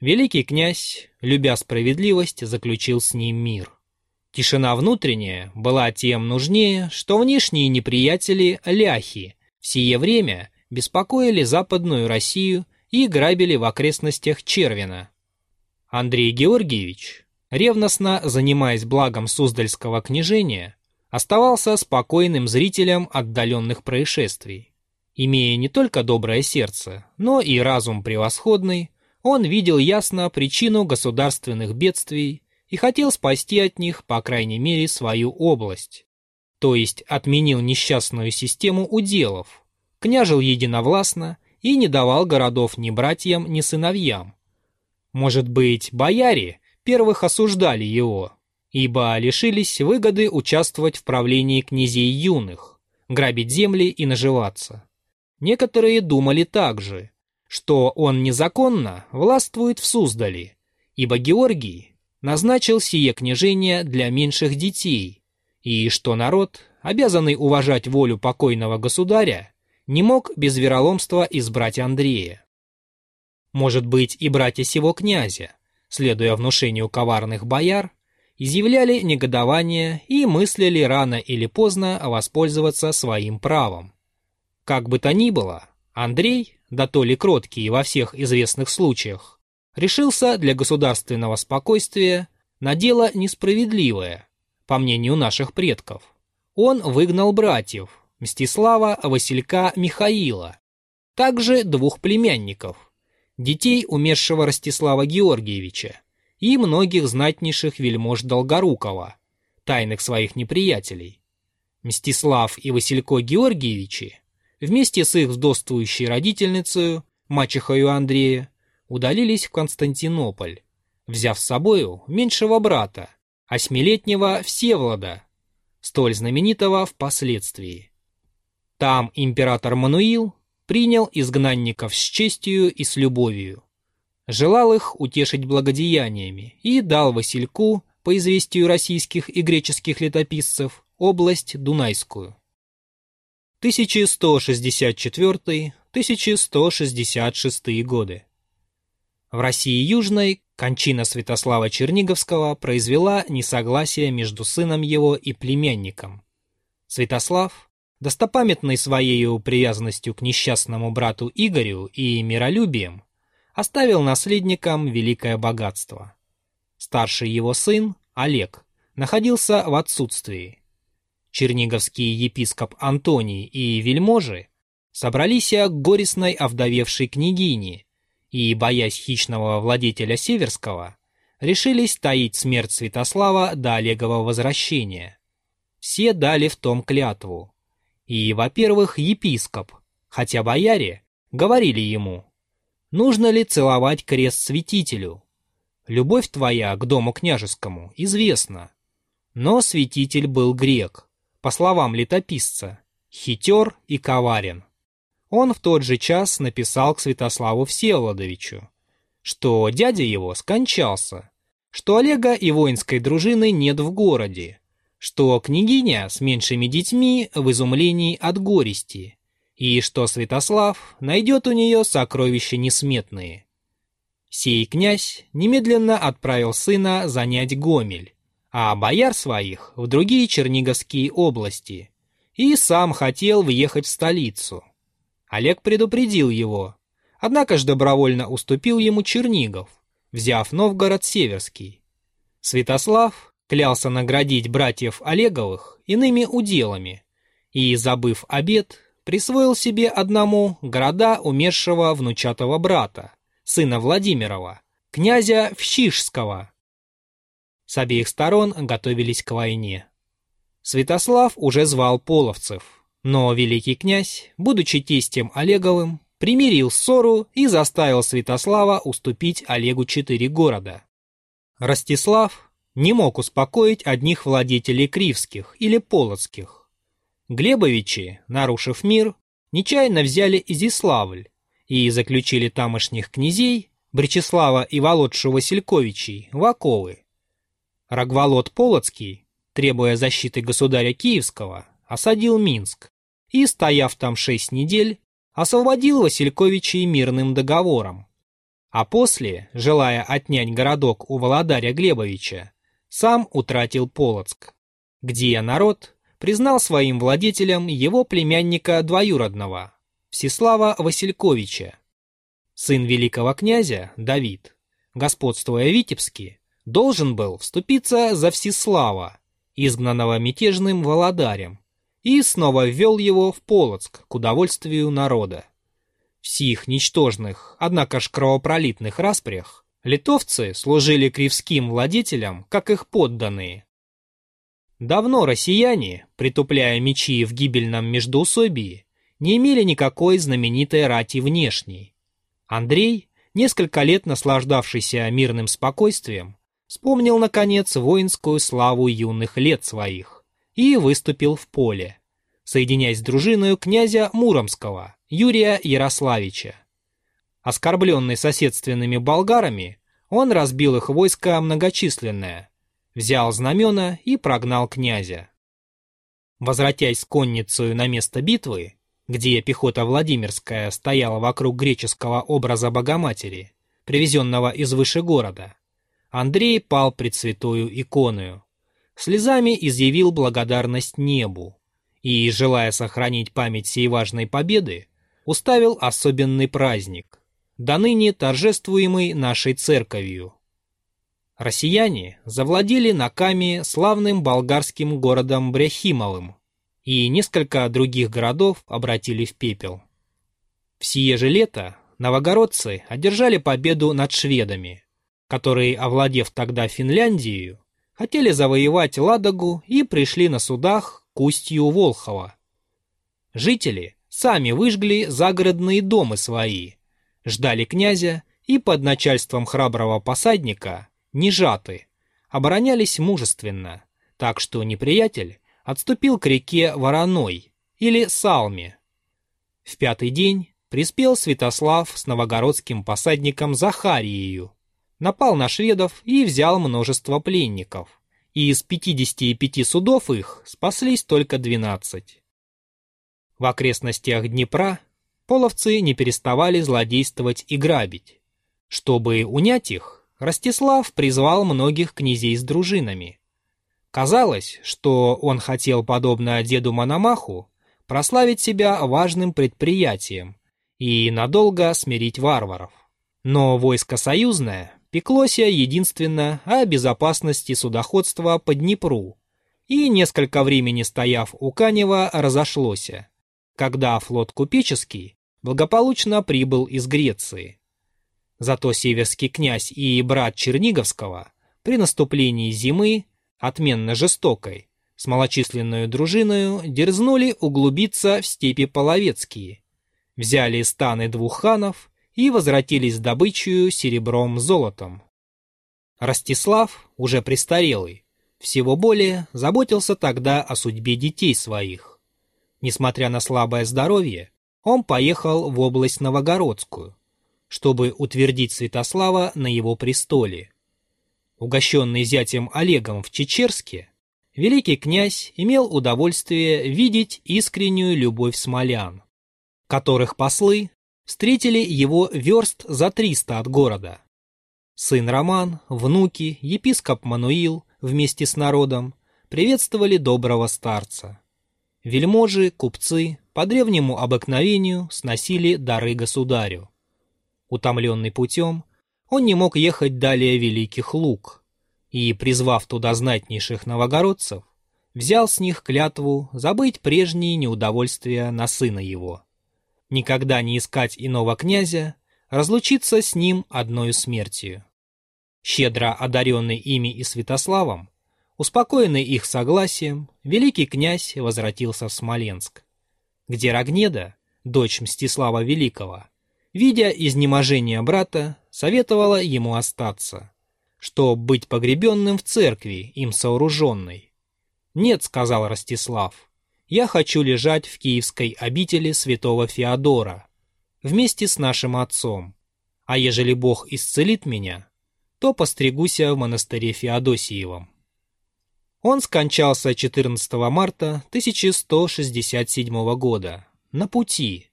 Великий князь, любя справедливость, заключил с ним мир. Тишина внутренняя была тем нужнее, что внешние неприятели, ляхи, в сие время беспокоили Западную Россию и грабили в окрестностях Червина. Андрей Георгиевич, ревностно занимаясь благом Суздальского княжения, оставался спокойным зрителем отдаленных происшествий. Имея не только доброе сердце, но и разум превосходный, он видел ясно причину государственных бедствий и хотел спасти от них, по крайней мере, свою область. То есть отменил несчастную систему уделов, княжил единовластно и не давал городов ни братьям, ни сыновьям. Может быть, бояре первых осуждали его, ибо лишились выгоды участвовать в правлении князей юных, грабить земли и наживаться. Некоторые думали также, что он незаконно властвует в Суздале, ибо Георгий назначил сие княжение для меньших детей, и что народ, обязанный уважать волю покойного государя, не мог без вероломства избрать Андрея. Может быть, и братья сего князя, следуя внушению коварных бояр, изъявляли негодование и мыслили рано или поздно воспользоваться своим правом. Как бы то ни было, Андрей, да то ли кроткий во всех известных случаях, решился для государственного спокойствия на дело несправедливое, по мнению наших предков. Он выгнал братьев Мстислава, Василька, Михаила, также двух племянников, детей умершего Ростислава Георгиевича и многих знатнейших вельмож Долгорукова, тайных своих неприятелей. Мстислав и Василько Георгиевичи вместе с их вдовствующей родительницей, мачехою Андрея, удалились в Константинополь, взяв с собою меньшего брата, осьмилетнего Всеволода, столь знаменитого впоследствии. Там император Мануил принял изгнанников с честью и с любовью, желал их утешить благодеяниями и дал Васильку, по известию российских и греческих летописцев, область Дунайскую. 1164-1166 годы. В России Южной кончина Святослава Черниговского произвела несогласие между сыном его и племянником. Святослав, достопамятный своей привязанностью к несчастному брату Игорю и миролюбием, оставил наследникам великое богатство. Старший его сын, Олег, находился в отсутствии. Черниговский епископ Антоний и вельможи собрались к горестной овдовевшей княгине, и, боясь хищного владетеля Северского, решились таить смерть Святослава до Олегова возвращения. Все дали в том клятву. И, во-первых, епископ, хотя бояре, говорили ему, нужно ли целовать крест святителю. Любовь твоя к дому княжескому известна. Но святитель был грек, по словам летописца, хитер и коварен он в тот же час написал к Святославу Всеволодовичу, что дядя его скончался, что Олега и воинской дружины нет в городе, что княгиня с меньшими детьми в изумлении от горести, и что Святослав найдет у нее сокровища несметные. Сей князь немедленно отправил сына занять Гомель, а бояр своих в другие Черниговские области, и сам хотел въехать в столицу. Олег предупредил его, однако же добровольно уступил ему Чернигов, взяв Новгород Северский. Святослав клялся наградить братьев Олеговых иными уделами и, забыв обед, присвоил себе одному города умершего внучатого брата, сына Владимирова, князя Вщишского. С обеих сторон готовились к войне. Святослав уже звал половцев, но великий князь, будучи тестем Олеговым, примирил ссору и заставил Святослава уступить Олегу четыре города. Ростислав не мог успокоить одних владетелей Кривских или Полоцких. Глебовичи, нарушив мир, нечаянно взяли Изиславль и заключили тамошних князей Бречеслава и Володшу Васильковичей в оковы. Рогволод Полоцкий, требуя защиты государя Киевского, осадил Минск и, стояв там шесть недель, освободил Васильковичей мирным договором. А после, желая отнять городок у Володаря Глебовича, сам утратил Полоцк, где народ признал своим владетелем его племянника двоюродного, Всеслава Васильковича. Сын великого князя, Давид, господствуя Витебске, должен был вступиться за Всеслава, изгнанного мятежным Володарем, и снова ввел его в Полоцк к удовольствию народа. В сих ничтожных, однако ж кровопролитных распрях литовцы служили кривским владетелям, как их подданные. Давно россияне, притупляя мечи в гибельном междоусобии, не имели никакой знаменитой рати внешней. Андрей, несколько лет наслаждавшийся мирным спокойствием, вспомнил, наконец, воинскую славу юных лет своих и выступил в поле, соединяясь с дружиной князя Муромского, Юрия Ярославича. Оскорбленный соседственными болгарами, он разбил их войско многочисленное, взял знамена и прогнал князя. Возвратясь с конницей на место битвы, где пехота Владимирская стояла вокруг греческого образа Богоматери, привезенного из выше города, Андрей пал пред святую иконою, слезами изъявил благодарность небу и, желая сохранить память сей важной победы, уставил особенный праздник, до ныне торжествуемый нашей церковью. Россияне завладели Наками славным болгарским городом Бряхимовым, и несколько других городов обратили в пепел. В сие же лето новогородцы одержали победу над шведами, которые, овладев тогда Финляндией, хотели завоевать Ладогу и пришли на судах к устью Волхова. Жители сами выжгли загородные дома свои, ждали князя и под начальством храброго посадника, нежаты, оборонялись мужественно, так что неприятель отступил к реке Вороной или Салме. В пятый день приспел Святослав с новогородским посадником Захарией, напал на шведов и взял множество пленников. И из 55 судов их спаслись только 12. В окрестностях Днепра половцы не переставали злодействовать и грабить. Чтобы унять их, Ростислав призвал многих князей с дружинами. Казалось, что он хотел, подобно деду Мономаху, прославить себя важным предприятием и надолго смирить варваров. Но войско союзное пеклось единственно о безопасности судоходства по Днепру, и несколько времени стояв у Канева, разошлось, когда флот купеческий благополучно прибыл из Греции. Зато северский князь и брат Черниговского при наступлении зимы, отменно жестокой, с малочисленную дружиною дерзнули углубиться в степи Половецкие, взяли станы двух ханов и возвратились с добычей серебром-золотом. Ростислав, уже престарелый, всего более заботился тогда о судьбе детей своих. Несмотря на слабое здоровье, он поехал в область Новогородскую, чтобы утвердить Святослава на его престоле. Угощенный зятем Олегом в Чечерске, великий князь имел удовольствие видеть искреннюю любовь смолян, которых послы встретили его верст за триста от города. Сын Роман, внуки, епископ Мануил вместе с народом приветствовали доброго старца. Вельможи, купцы по древнему обыкновению сносили дары государю. Утомленный путем, он не мог ехать далее Великих Луг, и, призвав туда знатнейших новогородцев, взял с них клятву забыть прежние неудовольствия на сына его никогда не искать иного князя, разлучиться с ним одною смертью. Щедро одаренный ими и Святославом, успокоенный их согласием, великий князь возвратился в Смоленск, где Рогнеда, дочь Мстислава Великого, видя изнеможение брата, советовала ему остаться, что быть погребенным в церкви, им сооруженной. «Нет», — сказал Ростислав, я хочу лежать в киевской обители святого Феодора, вместе с нашим отцом. А ежели Бог исцелит меня, то постригуся в монастыре Феодосиевом. Он скончался 14 марта 1167 года, на пути,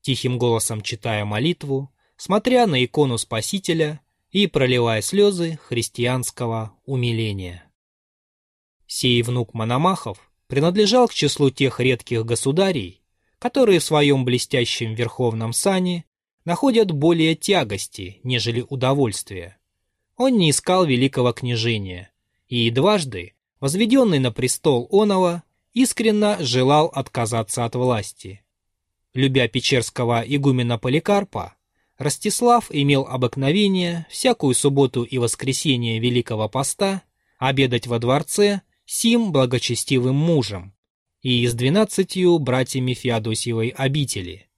тихим голосом читая молитву, смотря на икону Спасителя и проливая слезы христианского умиления. Сей внук Мономахов принадлежал к числу тех редких государей, которые в своем блестящем верховном сане находят более тягости, нежели удовольствия. Он не искал великого княжения, и дважды, возведенный на престол Онова, искренно желал отказаться от власти. Любя Печерского игумена Поликарпа, Ростислав имел обыкновение всякую субботу и воскресенье Великого Поста обедать во дворце сим благочестивым мужем и с двенадцатью братьями Феодосиевой обители.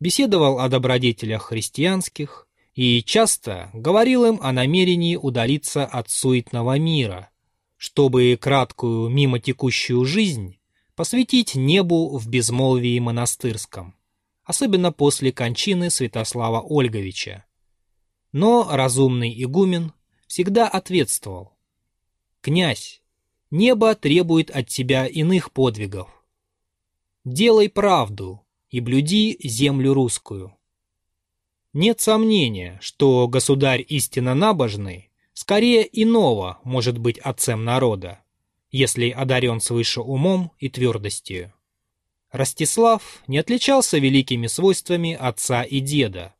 Беседовал о добродетелях христианских и часто говорил им о намерении удалиться от суетного мира, чтобы краткую мимо текущую жизнь посвятить небу в безмолвии монастырском, особенно после кончины Святослава Ольговича. Но разумный игумен всегда ответствовал. «Князь, Небо требует от тебя иных подвигов. Делай правду и блюди землю русскую. Нет сомнения, что государь истинно набожный скорее иного может быть отцем народа, если одарен свыше умом и твердостью. Ростислав не отличался великими свойствами отца и деда,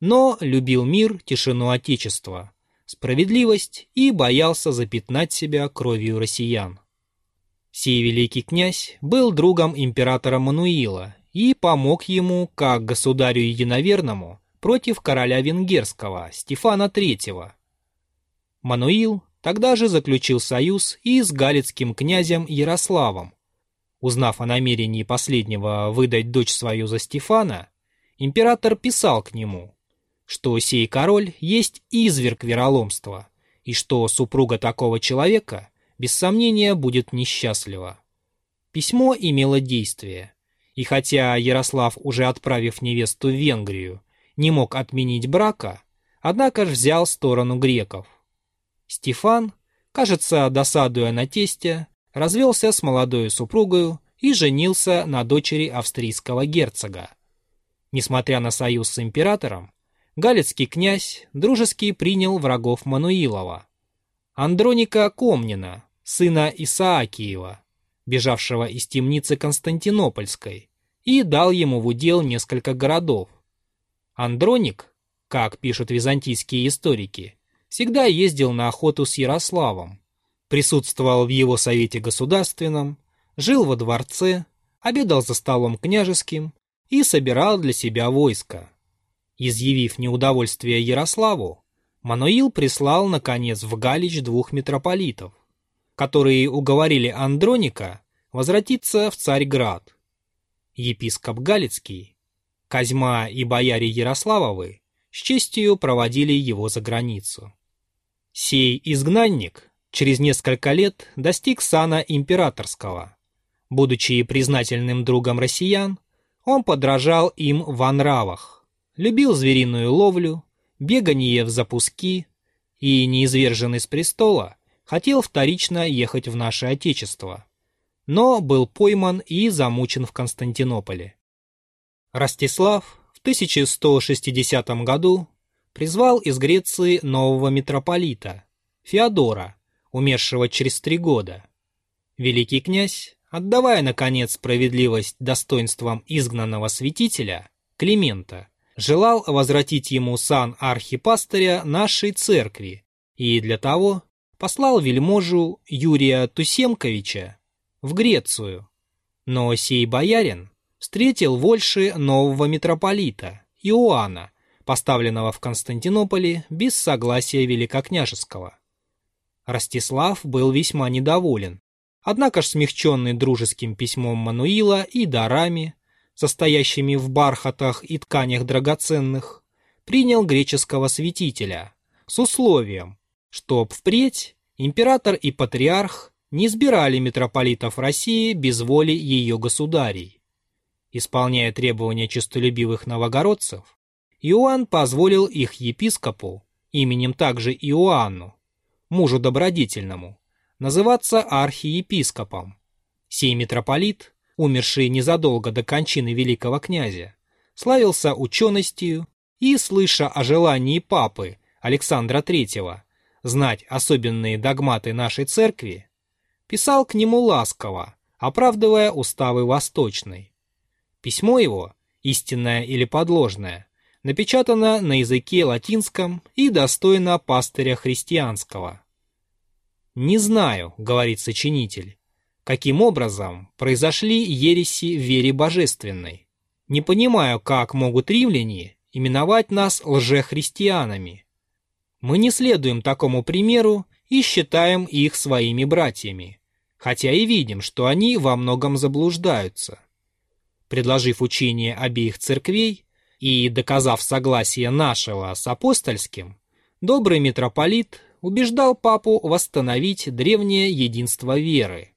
но любил мир, тишину Отечества – справедливость и боялся запятнать себя кровью россиян. Сей великий князь был другом императора Мануила и помог ему, как государю единоверному, против короля венгерского Стефана III. Мануил тогда же заключил союз и с галицким князем Ярославом. Узнав о намерении последнего выдать дочь свою за Стефана, император писал к нему – что сей король есть изверг вероломства, и что супруга такого человека, без сомнения, будет несчастлива. Письмо имело действие, и хотя Ярослав, уже отправив невесту в Венгрию, не мог отменить брака, однако ж взял сторону греков. Стефан, кажется, досадуя на тесте, развелся с молодой супругою и женился на дочери австрийского герцога. Несмотря на союз с императором, Галицкий князь дружески принял врагов Мануилова. Андроника Комнина, сына Исаакиева, бежавшего из темницы Константинопольской, и дал ему в удел несколько городов. Андроник, как пишут византийские историки, всегда ездил на охоту с Ярославом, присутствовал в его совете государственном, жил во дворце, обедал за столом княжеским и собирал для себя войско. Изъявив неудовольствие Ярославу, Мануил прислал, наконец, в Галич двух митрополитов, которые уговорили Андроника возвратиться в Царьград. Епископ Галицкий, Козьма и бояре Ярославовы с честью проводили его за границу. Сей изгнанник через несколько лет достиг сана императорского. Будучи признательным другом россиян, он подражал им в нравах, любил звериную ловлю, бегание в запуски и, неизверженный с престола, хотел вторично ехать в наше Отечество, но был пойман и замучен в Константинополе. Ростислав в 1160 году призвал из Греции нового митрополита, Феодора, умершего через три года. Великий князь, отдавая, наконец, справедливость достоинствам изгнанного святителя, Климента, желал возвратить ему сан архипастыря нашей церкви и для того послал вельможу Юрия Тусемковича в Грецию. Но сей боярин встретил вольше нового митрополита Иоанна, поставленного в Константинополе без согласия великокняжеского. Ростислав был весьма недоволен, однако ж смягченный дружеским письмом Мануила и дарами, состоящими в бархатах и тканях драгоценных, принял греческого святителя с условием, чтоб впредь император и патриарх не избирали митрополитов России без воли ее государей. Исполняя требования честолюбивых новогородцев, Иоанн позволил их епископу, именем также Иоанну, мужу добродетельному, называться архиепископом. Сей митрополит умерший незадолго до кончины великого князя, славился ученостью, и, слыша о желании папы Александра III знать особенные догматы нашей церкви, писал к нему ласково, оправдывая уставы восточной. Письмо его, истинное или подложное, напечатано на языке латинском и достойно пастыря христианского. «Не знаю», — говорит сочинитель, — «каким образом произошли ереси в вере божественной. Не понимаю, как могут римляне именовать нас лжехристианами. Мы не следуем такому примеру и считаем их своими братьями, хотя и видим, что они во многом заблуждаются. Предложив учение обеих церквей и доказав согласие нашего с апостольским, добрый митрополит убеждал папу восстановить древнее единство веры,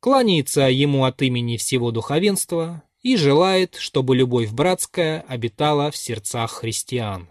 кланяется ему от имени всего духовенства и желает, чтобы любовь братская обитала в сердцах христиан.